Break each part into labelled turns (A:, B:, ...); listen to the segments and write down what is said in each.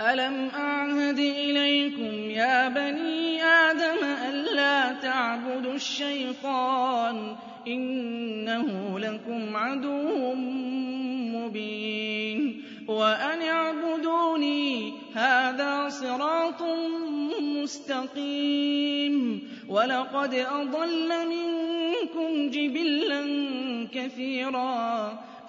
A: أَلَمْ أَعْهَدْ إِلَيْكُمْ يَا بَنِي آدَمَ أَلَّا تَعْبُدُوا الشَّيْطَانَ ۖ إِنَّهُ لَكُمْ عَدُوٌّ مُّبِينٌ وَأَنِ اعْبُدُونِي ۚ هَٰذَا صِرَاطٌ مُّسْتَقِيمٌ وَلَقَدْ أَضَلَّ مِنكُمْ جِبِلًّا كَثِيرًا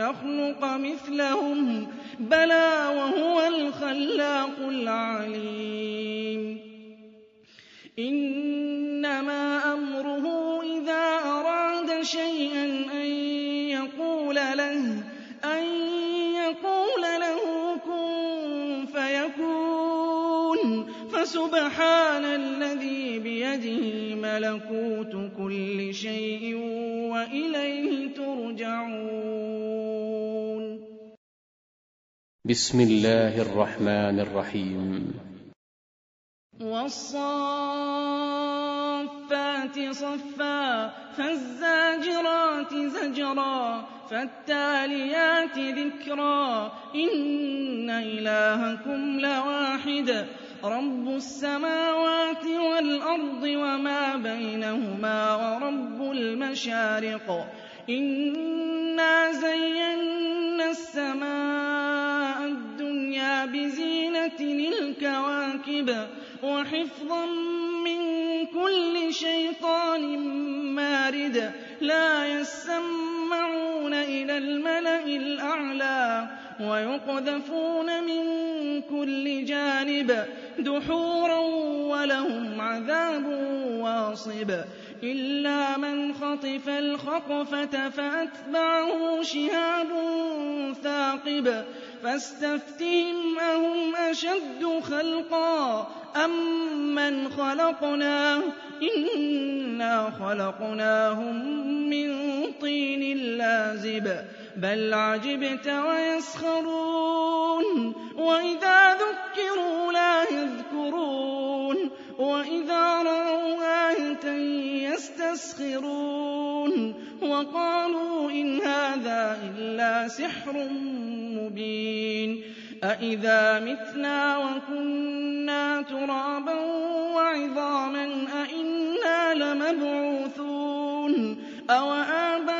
A: يخلق مثلهم بلى وهو الخلاق العليم. إنما أمره إذا أراد شيئا أن يقول له أن يقول له كن فيكون. فسبحان الذي بيده ملكوت كل شيء وإليه ترجعون.
B: بسم الله الرحمن الرحيم.
A: والصافات صفا فالزاجرات زجرا فالتاليات ذكرا. إن إلهكم لواحد. رب السماوات والأرض وما بينهما ورب المشارق. إنا زينا السماء الدنيا بزينة للكواكب وحفظا من كل شيطان مارد. لا يسمعون إلى الملأ الأعلى ويقذفون من كل جانب دحورا ولهم عذاب واصب. إلا من خطف الخطفة فأتبعه شهاب ثاقب. فاستفتهم أهم أشد خلقا أم من خلقناه؟ إنا خلقناهم من طين لازب. بل عجبت ويسخرون وإذا ذكروا لا يذكرون وإذا رأوا آية يستسخرون وقالوا إن هذا إلا سحر مبين أإذا متنا وكنا ترابا وعظاما أإنا لمبعوثون أو أَوَآبَاؤُنَا